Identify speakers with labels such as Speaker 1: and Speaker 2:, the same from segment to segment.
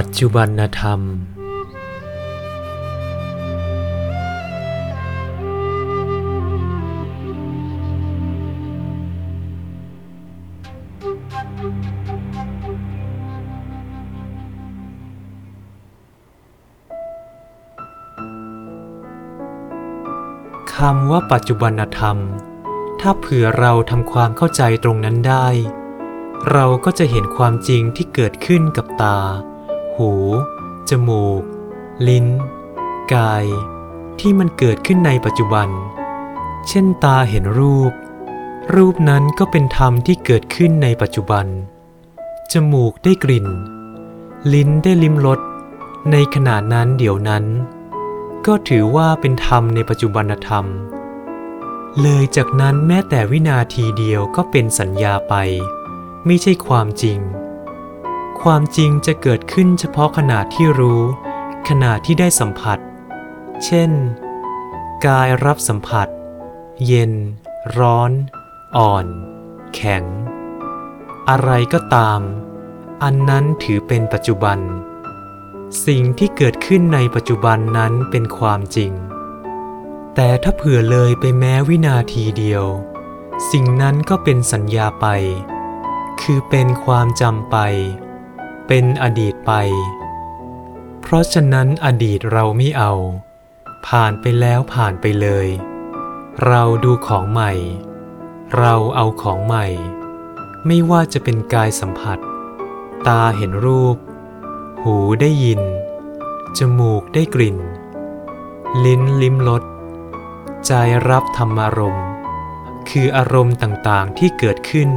Speaker 1: ปัจจุบันธรรม คำว่าปัจจุบันธรรม ถ้าเผื่อเราทำความเข้าใจตรงนั้นได้ เราก็จะเห็นความจริงที่เกิดขึ้นกับตา หู จมูก ลิ้น กาย ที่มันเกิดขึ้นในปัจจุบัน เช่นตาเห็นรูป รูปนั้นก็เป็นธรรมที่เกิดขึ้นในปัจจุบัน จมูกได้กลิ่น ลิ้นได้ลิ้มรส ในขณะนั้นเดี๋ยวนั้น ก็ถือว่าเป็นธรรมในปัจจุบันธรรม เลยจากนั้นแม้แต่วินาทีเดียวก็เป็นสัญญาไป ไม่ใช่ความจริง ความจริงจะเกิดขึ้นเฉพาะขณะที่รู้ ขณะที่ได้สัมผัส เช่น กายรับสัมผัส เย็น ร้อน อ่อน แข็ง อะไรก็ตาม อันนั้นถือเป็นปัจจุบัน สิ่งที่เกิดขึ้นในปัจจุบันนั้นเป็นความจริง แต่ถ้าเผื่อเลยไปแม้วินาทีเดียว สิ่งนั้นก็เป็นสัญญาไป คือเป็นความจำไป เป็นอดีตไป เพราะฉะนั้นอดีตเราไม่เอา ผ่านไปแล้วผ่านไปเลย เราดูของใหม่ เราเอาของใหม่ ไม่ว่าจะเป็นกายสัมผัส ตาเห็นรูป หูได้ยิน จมูกได้กลิ่น ลิ้นลิ้มรสใจรับธรรมารมณ์ คืออารมณ์ต่างๆที่เกิดขึ้น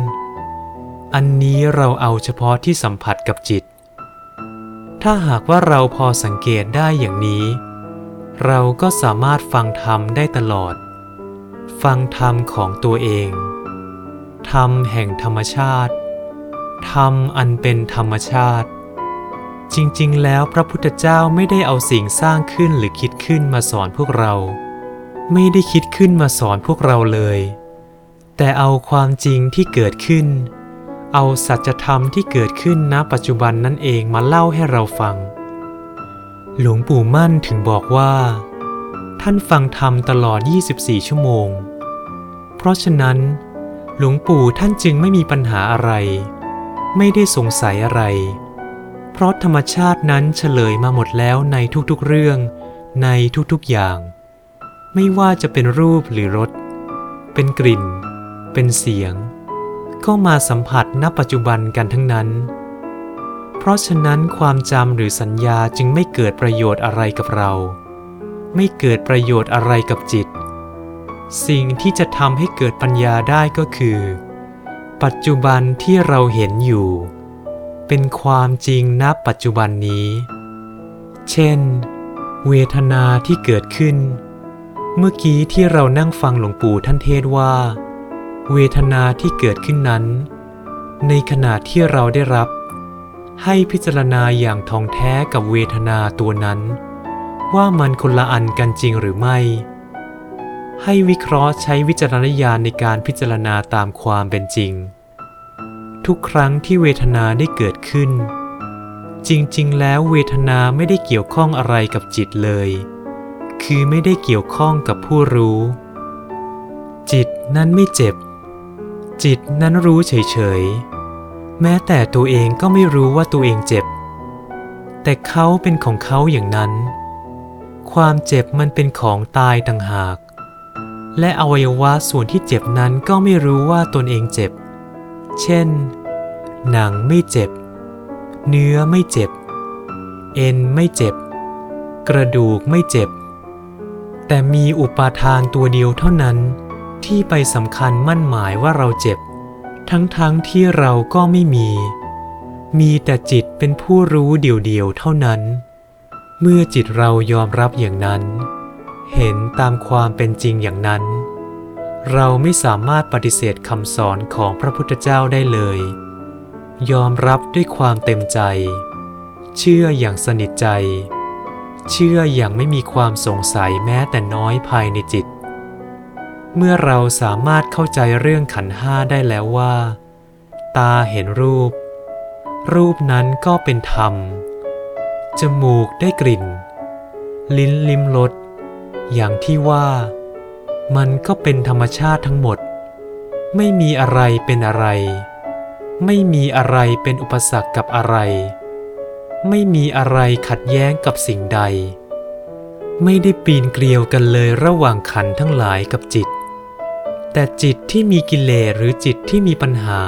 Speaker 1: อันนี้เราเอาเฉพาะที่สัมผัสกับจิต ถ้าหากว่าเราพอสังเกตได้อย่างนี้ เราก็สามารถฟังธรรมได้ตลอด ฟังธรรมของตัวเอง ธรรมแห่งธรรมชาติ ธรรมอันเป็นธรรมชาติ จริงๆ แล้วพระพุทธเจ้าไม่ได้เอาสิ่งสร้างขึ้นหรือคิดขึ้นมาสอนพวกเรา ไม่ได้คิดขึ้นมาสอนพวกเราเลย แต่เอาความจริงที่เกิดขึ้น เอาสัจธรรมที่เกิดขึ้นณปัจจุบันนั่นเองมาเล่าให้เราฟัง หลวงปู่มั่นถึงบอกว่า ท่านฟังธรรมตลอด 24 ชั่วโมง เพราะฉะนั้น หลวงปู่ท่านจึงไม่มีปัญหาอะไร ไม่ได้สงสัยอะไร เพราะธรรมชาตินั้นเฉลยมาหมดแล้วในทุกๆเรื่องในทุกๆอย่าง ไม่ว่าจะเป็นรูปหรือรสเป็นกลิ่น เป็นเสียง ก็มาสัมผัสณปัจจุบันกันทั้งนั้น เพราะฉะนั้นความจำหรือสัญญาจึงไม่เกิดประโยชน์อะไรกับเรา ไม่เกิดประโยชน์อะไรกับจิต สิ่งที่จะทำให้เกิดปัญญาได้ก็คือ ปัจจุบันที่เราเห็นอยู่ เป็นความจริงณปัจจุบันนี้ เช่น เวทนาที่เกิดขึ้น เมื่อกี้ที่เรานั่งฟังหลวงปู่ท่านเทศว่า เวทนาที่เกิดขึ้นนั้น ในขณะที่เราได้รับ ให้พิจารณาอย่างท่องแท้กับเวทนาตัวนั้น ว่ามันคนละอันกันจริงหรือไม่ ให้วิเคราะห์ใช้วิจารณญาณในการพิจารณาตามความเป็นจริง ทุกครั้งที่เวทนาได้เกิดขึ้น จริงๆ แล้วเวทนาไม่ได้เกี่ยวข้องอะไรกับจิตเลย คือไม่ได้เกี่ยวข้องกับผู้รู้ จิตนั้นไม่เจ็บ จิตนั้นรู้เฉยๆ แม้แต่ตัวเองก็ไม่รู้ว่าตัวเองเจ็บ แต่เขาเป็นของเขาอย่างนั้น ความเจ็บมันเป็นของตายต่างหาก และอวัยวะส่วนที่เจ็บนั้นก็ไม่รู้ว่าตนเองเจ็บ เช่น หนังไม่เจ็บ เนื้อไม่เจ็บ เอ็นไม่เจ็บ กระดูกไม่เจ็บ แต่มีอุปาทานตัวเดียวเท่านั้น ที่ไปสำคัญมั่นหมายว่าเราเจ็บ ทั้งๆทที่เราก็ไม่มี มีแต่จิตเป็นผู้รู้เดียวๆเท่านั้น เมื่อจิตเรายอมรับอย่างนั้น เห็นตามความเป็นจริงอย่างนั้น เราไม่สามารถปฏิเสธคำสอนของพระพุทธเจ้าได้เลย ยอมรับด้วยความเต็มใจ เชื่ออย่างสนิทใจ เชื่ออย่างไม่มีความสงสัยแม้แต่น้อยภายในจิต เมื่อเราสามารถเข้าใจเรื่องขันห้าได้แล้วว่า ตาเห็นรูป รูปนั้นก็เป็นธรรม จมูกได้กลิ่น ลิ้นลิ้มรสอย่างที่ว่า มันก็เป็นธรรมชาติทั้งหมด ไม่มีอะไรเป็นอะไร ไม่มีอะไรเป็นอุปสรรคกับอะไร ไม่มีอะไรขัดแย้งกับสิ่งใด ไม่ได้ปีนเกลียวกันเลยระหว่างขันทั้งหลายกับจิต แต่จิตที่มีกิเลสหรือจิตที่มีปัญหา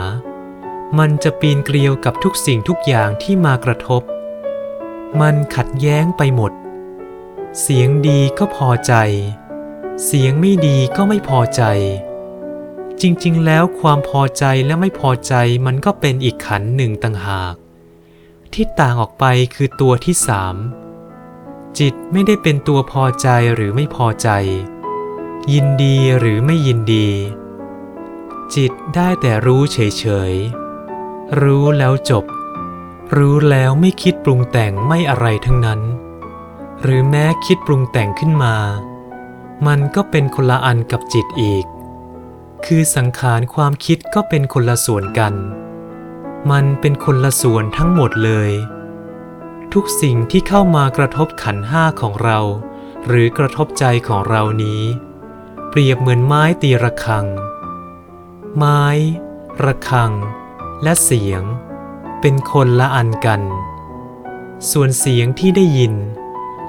Speaker 1: มันจะปีนเกลียวกับทุกสิ่งทุกอย่างที่มากระทบ มันขัดแย้งไปหมด เสียงดีก็พอใจ เสียงไม่ดีก็ไม่พอใจ จริงๆ แล้วความพอใจและไม่พอใจมันก็เป็นอีกขันหนึ่งต่างหาก ที่ต่างออกไปคือตัวที่สามจิตไม่ได้เป็นตัวพอใจหรือไม่พอใจ ยินดีหรือไม่ยินดี จิตได้แต่รู้เฉยๆ รู้แล้วจบ รู้แล้วไม่คิดปรุงแต่งไม่อะไรทั้งนั้น หรือแม้คิดปรุงแต่งขึ้นมา มันก็เป็นคนละอันกับจิตอีก คือสังขารความคิดก็เป็นคนละส่วนกัน มันเป็นคนละส่วนทั้งหมดเลย ทุกสิ่งที่เข้ามากระทบขันห้าของเรา หรือกระทบใจของเรานี้ เปรียบเหมือนไม้ตีระฆัง ไม้ ระฆัง และเสียง เป็นคนละอันกัน ส่วนเสียงที่ได้ยิน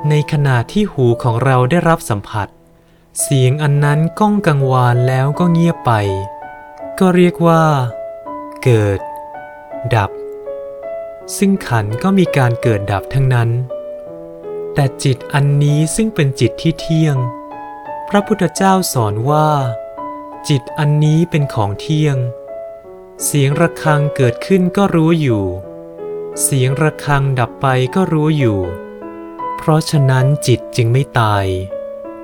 Speaker 1: ในขณะที่หูของเราได้รับสัมผัส เสียงอันนั้นก้องกังวานแล้วก็เงียบไป ก็เรียกว่า เกิด ดับ ซึ่งขันก็มีการเกิดดับทั้งนั้น แต่จิตอันนี้ซึ่งเป็นจิตที่เที่ยง พระพุทธเจ้าสอนว่า จิตอันนี้เป็นของเที่ยง เสียงระฆังเกิดขึ้นก็รู้อยู่ เสียงระฆังดับไปก็รู้อยู่ เพราะฉะนั้นจิตจึงไม่ตาย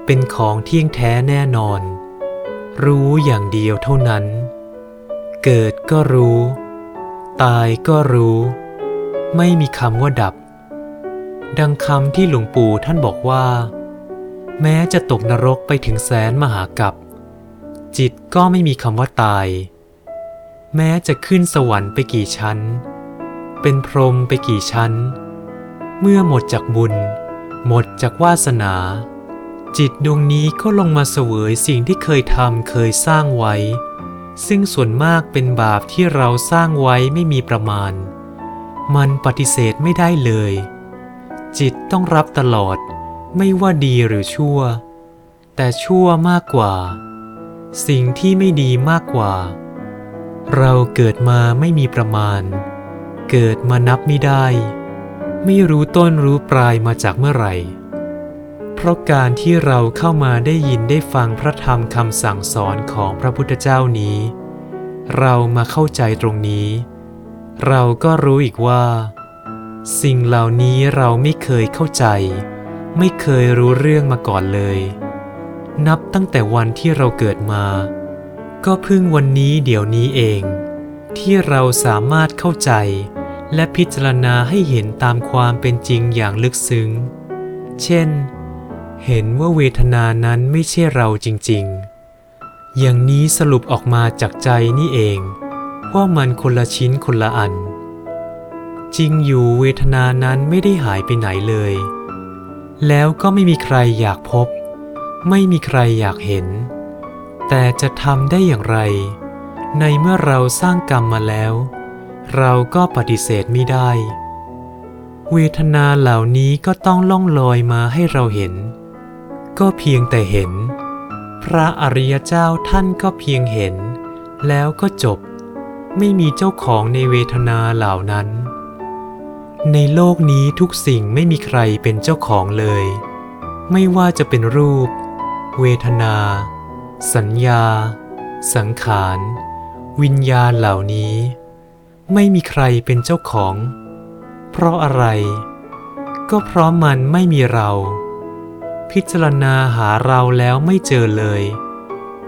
Speaker 1: เป็นของเที่ยงแท้แน่นอน รู้อย่างเดียวเท่านั้น เกิดก็รู้ ตายก็รู้ ไม่มีคำว่าดับ ดังคำที่หลวงปู่ท่านบอกว่า แม้จะตกนรกไปถึงแสนมหากัปจิตก็ไม่มีคำว่าตาย แม้จะขึ้นสวรรค์ไปกี่ชั้น เป็นพรหมไปกี่ชั้น เมื่อหมดจากบุญ หมดจากวาสนา จิตดวงนี้ก็ลงมาเสวยสิ่งที่เคยทำเคยสร้างไว้ ซึ่งส่วนมากเป็นบาปที่เราสร้างไว้ไม่มีประมาณ มันปฏิเสธไม่ได้เลย จิตต้องรับตลอด ไม่ว่าดีหรือชั่ว แต่ชั่วมากกว่า สิ่งที่ไม่ดีมากกว่า เราเกิดมาไม่มีประมาณ เกิดมานับไม่ได้ ไม่รู้ต้นรู้ปลายมาจากเมื่อไหร่ เพราะการที่เราเข้ามาได้ยินได้ฟังพระธรรมคำสั่งสอนของพระพุทธเจ้านี้ เรามาเข้าใจตรงนี้ เราก็รู้อีกว่า สิ่งเหล่านี้เราไม่เคยเข้าใจ ไม่เคยรู้เรื่องมาก่อนเลย นับตั้งแต่วันที่เราเกิดมา ก็เพิ่งวันนี้เดี๋ยวนี้เอง ที่เราสามารถเข้าใจ และพิจารณาให้เห็นตามความเป็นจริงอย่างลึกซึ้ง เช่น เห็นว่าเวทนานั้นไม่ใช่เราจริง ๆ อย่างนี้สรุปออกมาจากใจนี่เอง ว่ามันคนละชิ้นคนละอันจริงอยู่เวทนานั้นไม่ได้หายไปไหนเลย แล้วก็ไม่มีใครอยากพบ ไม่มีใครอยากเห็น แต่จะทำได้อย่างไร ในเมื่อเราสร้างกรรมมาแล้ว เราก็ปฏิเสธไม่ได้ เวทนาเหล่านี้ก็ต้องล่องลอยมาให้เราเห็น ก็เพียงแต่เห็น พระอริยเจ้าท่านก็เพียงเห็น แล้วก็จบ ไม่มีเจ้าของในเวทนาเหล่านั้น ในโลกนี้ทุกสิ่งไม่มีใครเป็นเจ้าของเลย ไม่ว่าจะเป็นรูป เวทนา สัญญา สังขาร วิญญาณเหล่านี้ ไม่มีใครเป็นเจ้าของ เพราะอะไร ก็เพราะมันไม่มีเรา พิจารณาหาเราแล้วไม่เจอเลย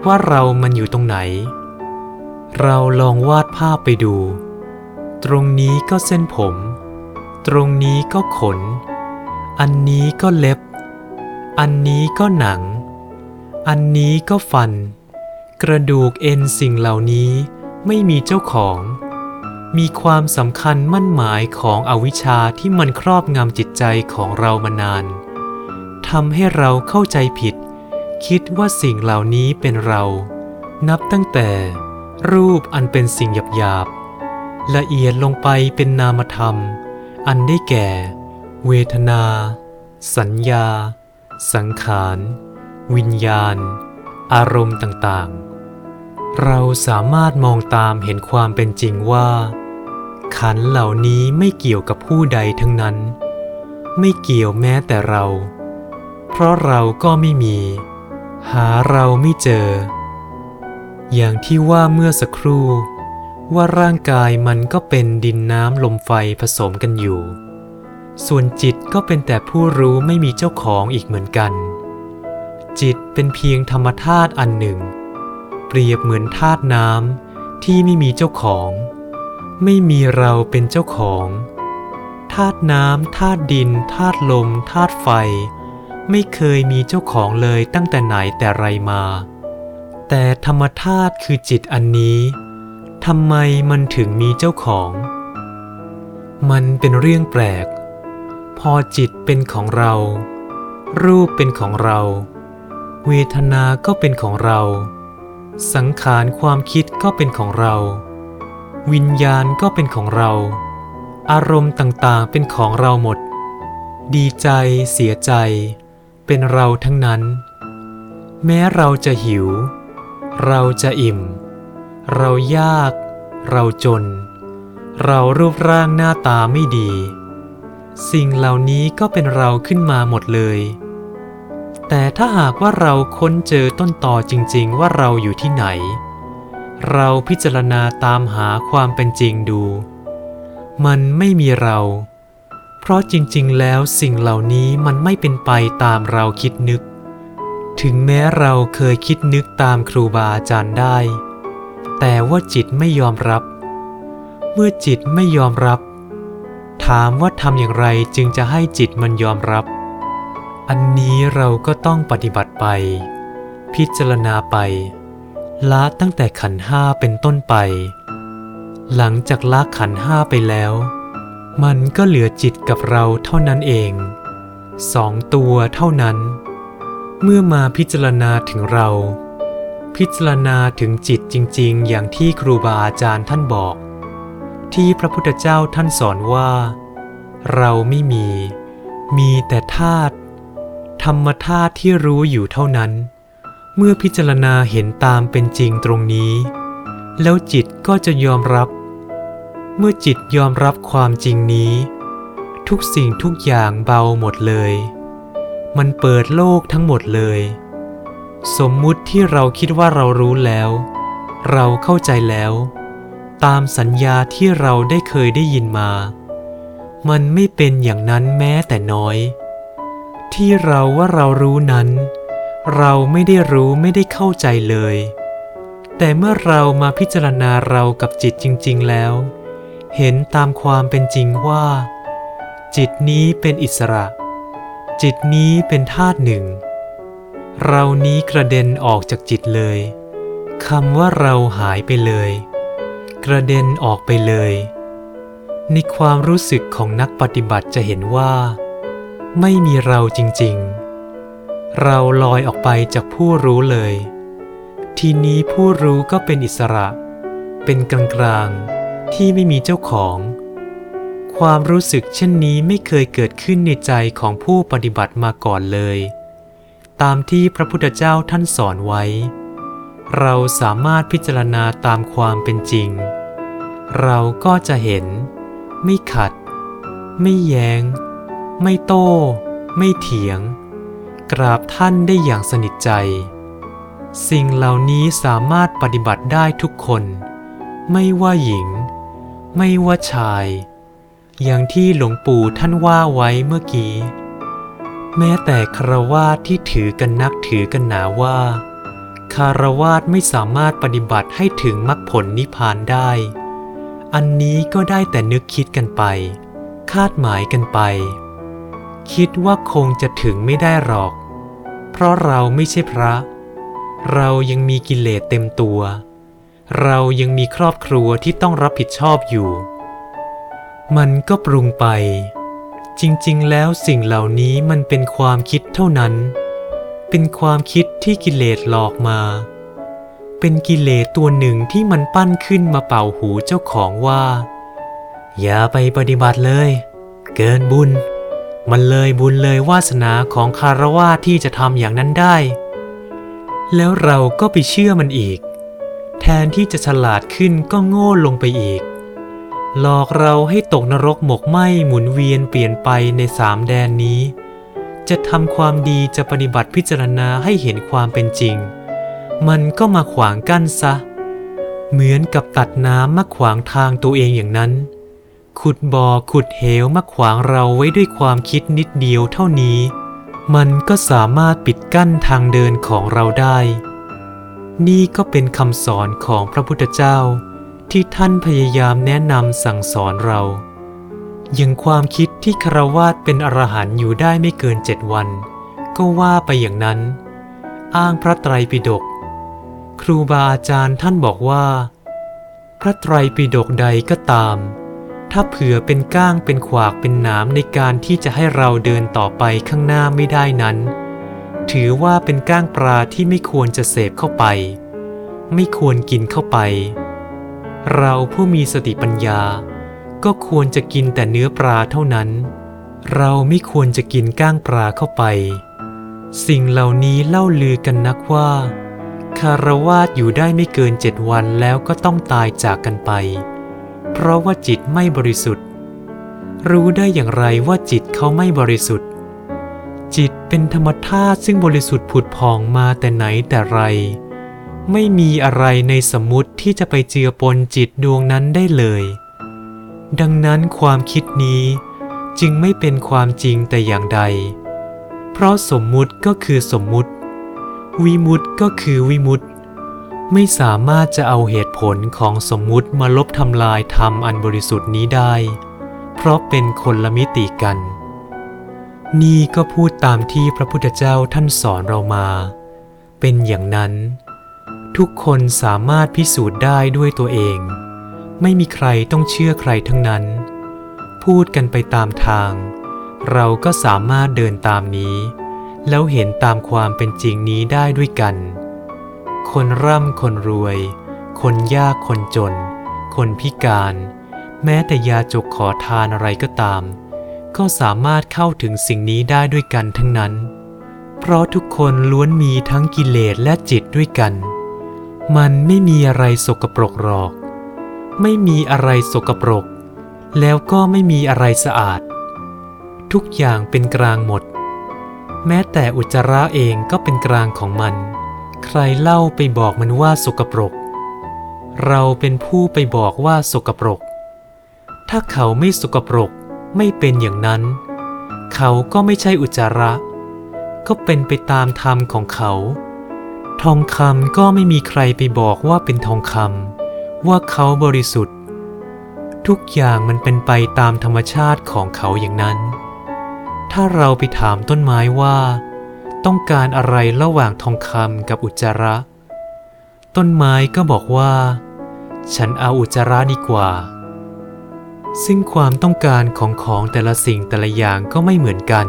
Speaker 1: ว่าเรามันอยู่ตรงไหน เราลองวาดภาพไปดู ตรงนี้ก็เส้นผม ตรงนี้ก็ขน อันนี้ก็เล็บ อันนี้ก็หนัง อันนี้ก็ฟัน กระดูกเอ็นสิ่งเหล่านี้ไม่มีเจ้าของ มีความสำคัญมั่นหมายของอวิชชาที่มันครอบงำจิตใจของเรามานานทำให้เราเข้าใจผิด คิดว่าสิ่งเหล่านี้เป็นเรา นับตั้งแต่ รูปอันเป็นสิ่งหยาบๆละเอียดลงไปเป็นนามธรรม อันได้แก่ เวทนา สัญญา สังขาร วิญญาณ อารมณ์ต่างๆ เราสามารถมองตามเห็นความเป็นจริงว่า ขันเหล่านี้ไม่เกี่ยวกับผู้ใดทั้งนั้น ไม่เกี่ยวแม้แต่เรา เพราะเราก็ไม่มี หาเราไม่เจอ อย่างที่ว่าเมื่อสักครู่ ว่าร่างกายมันก็เป็นดินน้ำลมไฟผสมกันอยู่ ส่วนจิตก็เป็นแต่ผู้รู้ไม่มีเจ้าของอีกเหมือนกัน จิตเป็นเพียงธรรมธาตุอันหนึ่ง เปรียบเหมือนธาตุน้ำที่ไม่มีเจ้าของ ไม่มีเราเป็นเจ้าของธาตุน้ำธาตุดินธาตุลมธาตุไฟ ไม่เคยมีเจ้าของเลยตั้งแต่ไหนแต่ไรมา แต่ธรรมธาตุคือจิตอันนี้ ทำไมมันถึงมีเจ้าของ มันเป็นเรื่องแปลก พอจิตเป็นของเรา รูปเป็นของเรา เวทนาก็เป็นของเรา สังขารความคิดก็เป็นของเรา วิญญาณก็เป็นของเรา อารมณ์ต่างๆเป็นของเราหมด ดีใจเสียใจ เป็นเราทั้งนั้น แม้เราจะหิว เราจะอิ่ม เรายาก เราจน เรารูปร่างหน้าตาไม่ดี สิ่งเหล่านี้ก็เป็นเราขึ้นมาหมดเลย แต่ถ้าหากว่าเราค้นเจอต้นต่อจริง ๆ ว่าเราอยู่ที่ไหน เราพิจารณาตามหาความเป็นจริงดู มันไม่มีเรา เพราะจริง ๆ แล้วสิ่งเหล่านี้มันไม่เป็นไปตามเราคิดนึก ถึงแม้เราเคยคิดนึกตามครูบาอาจารย์ได้ แต่ว่าจิตไม่ยอมรับ เมื่อจิตไม่ยอมรับ ถามว่าทำอย่างไรจึงจะให้จิตมันยอมรับ อันนี้เราก็ต้องปฏิบัติไป พิจารณาไป ละตั้งแต่ขันห้าเป็นต้นไป หลังจากละขันห้าไปแล้ว มันก็เหลือจิตกับเราเท่านั้นเองสองตัวเท่านั้น เมื่อมาพิจารณาถึงเรา พิจารณาถึงจิตจริง ๆ อย่างที่ครูบาอาจารย์ท่านบอก ที่พระพุทธเจ้าท่านสอนว่า เราไม่มี มีแต่ธาตุธรรมธาตุที่รู้อยู่เท่านั้น เมื่อพิจารณาเห็นตามเป็นจริงตรงนี้ แล้วจิตก็จะยอมรับ เมื่อจิตยอมรับความจริงนี้ ทุกสิ่งทุกอย่างเบาหมดเลย มันเปิดโลกทั้งหมดเลย สมมุติที่เราคิดว่าเรารู้แล้ว เราเข้าใจแล้ว ตามสัญญาที่เราได้เคยได้ยินมา มันไม่เป็นอย่างนั้นแม้แต่น้อย ที่เราว่าเรารู้นั้น เราไม่ได้รู้ไม่ได้เข้าใจเลย แต่เมื่อเรามาพิจารณาเรากับจิตจริง ๆ แล้ว เห็นตามความเป็นจริงว่า จิตนี้เป็นอิสระ จิตนี้เป็นธาตุหนึ่ง เรานี้กระเด็นออกจากจิตเลยคำว่าเราหายไปเลย กระเด็นออกไปเลย ในความรู้สึกของนักปฏิบัติจะเห็นว่า ไม่มีเราจริงๆ เราลอยออกไปจากผู้รู้เลย ทีนี้ผู้รู้ก็เป็นอิสระ เป็นกลางๆ ที่ไม่มีเจ้าของ ความรู้สึกเช่นนี้ไม่เคยเกิดขึ้นในใจของผู้ปฏิบัติมาก่อนเลย ตามที่พระพุทธเจ้าท่านสอนไว้ เราสามารถพิจารณาตามความเป็นจริง เราก็จะเห็น ไม่ขัด ไม่แยง้ง ไม่โต้ ไม่เถียง กราบท่านได้อย่างสนิทใจ สิ่งเหล่านี้สามารถปฏิบัติได้ทุกคน ไม่ว่าหญิง ไม่ว่าชาย อย่างที่หลวงปู่ท่านว่าไว้เมื่อกี้ แม้แต่คารวาสที่ถือกันนักถือกันหนาว่า คารวาสไม่สามารถปฏิบัติให้ถึงมรรคผลนิพพานได้ อันนี้ก็ได้แต่นึกคิดกันไป คาดหมายกันไป คิดว่าคงจะถึงไม่ได้หรอก เพราะเราไม่ใช่พระ เรายังมีกิเลสเต็มตัว เรายังมีครอบครัวที่ต้องรับผิดชอบอยู่ มันก็ปรุงไป จริง ๆ แล้วสิ่งเหล่านี้มันเป็นความคิดเท่านั้น เป็นความคิดที่กิเลสหลอกมา เป็นกิเลสตัวหนึ่งที่มันปั้นขึ้นมาเป่าหูเจ้าของว่า อย่าไปปฏิบัติเลย เกินบุญ มันเลยบุญเลยวาสนาของคารวะที่จะทำอย่างนั้นได้ แล้วเราก็ไปเชื่อมันอีก แทนที่จะฉลาดขึ้นก็โง่ลงไปอีก หลอกเราให้ตกนรกหมกไหมหมุนเวียนเปลี่ยนไปในสามแดนนี้ จะทำความดีจะปฏิบัติพิจารณาให้เห็นความเป็นจริง มันก็มาขวางกั้นซะ เหมือนกับตัดน้ำมาขวางทางตัวเองอย่างนั้น ขุดบ่อขุดเหวมาขวางเราไว้ด้วยความคิดนิดเดียวเท่านี้ มันก็สามารถปิดกั้นทางเดินของเราได้ นี่ก็เป็นคำสอนของพระพุทธเจ้า ที่ท่านพยายามแนะนำสั่งสอนเราอย่างความคิดที่คารวาสเป็นอรหันต์อยู่ได้ไม่เกินเจ็ดวัน ก็ว่าไปอย่างนั้น อ้างพระไตรปิฎกครูบาอาจารย์ท่านบอกว่า พระไตรปิฎกใดก็ตาม ถ้าเผื่อเป็นก้างเป็นขวากเป็นหนามในการที่จะให้เราเดินต่อไปข้างหน้าไม่ได้นั้น ถือว่าเป็นก้างปลาที่ไม่ควรจะเสพเข้าไป ไม่ควรกินเข้าไป เราผู้มีสติปัญญา ก็ควรจะกินแต่เนื้อปลาเท่านั้น เราไม่ควรจะกินก้างปลาเข้าไป สิ่งเหล่านี้เล่าลือกันนักว่า คารวาสอยู่ได้ไม่เกินเจ็ดวันแล้วก็ต้องตายจากกันไป เพราะว่าจิตไม่บริสุทธิ์ รู้ได้อย่างไรว่าจิตเขาไม่บริสุทธิ์ จิตเป็นธรรมธาตุซึ่งบริสุทธิ์ผุดผ่องมาแต่ไหนแต่ไร ไม่มีอะไรในสมมติที่จะไปเจือปนจิตดวงนั้นได้เลย ดังนั้นความคิดนี้จึงไม่เป็นความจริงแต่อย่างใด เพราะสมมุติก็คือสมมุติ วิมุตติก็คือวิมุตติ ไม่สามารถจะเอาเหตุผลของสมมุติมาลบทำลายธรรมอันบริสุทธิ์นี้ได้ เพราะเป็นคนละมิติกัน นี่ก็พูดตามที่พระพุทธเจ้าท่านสอนเรามา เป็นอย่างนั้น ทุกคนสามารถพิสูจน์ได้ด้วยตัวเอง ไม่มีใครต้องเชื่อใครทั้งนั้น พูดกันไปตามทาง เราก็สามารถเดินตามนี้ แล้วเห็นตามความเป็นจริงนี้ได้ด้วยกัน คนร่ำคนรวย คนยากคนจน คนพิการ แม้แต่ยาจกขอทานอะไรก็ตาม ก็สามารถเข้าถึงสิ่งนี้ได้ด้วยกันทั้งนั้น เพราะทุกคนล้วนมีทั้งกิเลสและจิตด้วยกัน มันไม่มีอะไรสกปรกหรอก ไม่มีอะไรสกปรก แล้วก็ไม่มีอะไรสะอาด ทุกอย่างเป็นกลางหมด แม้แต่อุจจาระเองก็เป็นกลางของมัน ใครเล่าไปบอกมันว่าสกปรก เราเป็นผู้ไปบอกว่าสกปรก ถ้าเขาไม่สกปรกไม่เป็นอย่างนั้น เขาก็ไม่ใช่อุจจาระ ก็เป็นไปตามธรรมของเขา ทองคำก็ไม่มีใครไปบอกว่าเป็นทองคำว่าเขาบริสุทธิ์ ทุกอย่างมันเป็นไปตามธรรมชาติของเขาอย่างนั้น ถ้าเราไปถามต้นไม้ว่า ต้องการอะไรระหว่างทองคำกับอุจจาระ ต้นไม้ก็บอกว่า ฉันเอาอุจจาระดีกว่า ซึ่งความต้องการของของแต่ละสิ่งแต่ละอย่างก็ไม่เหมือนกัน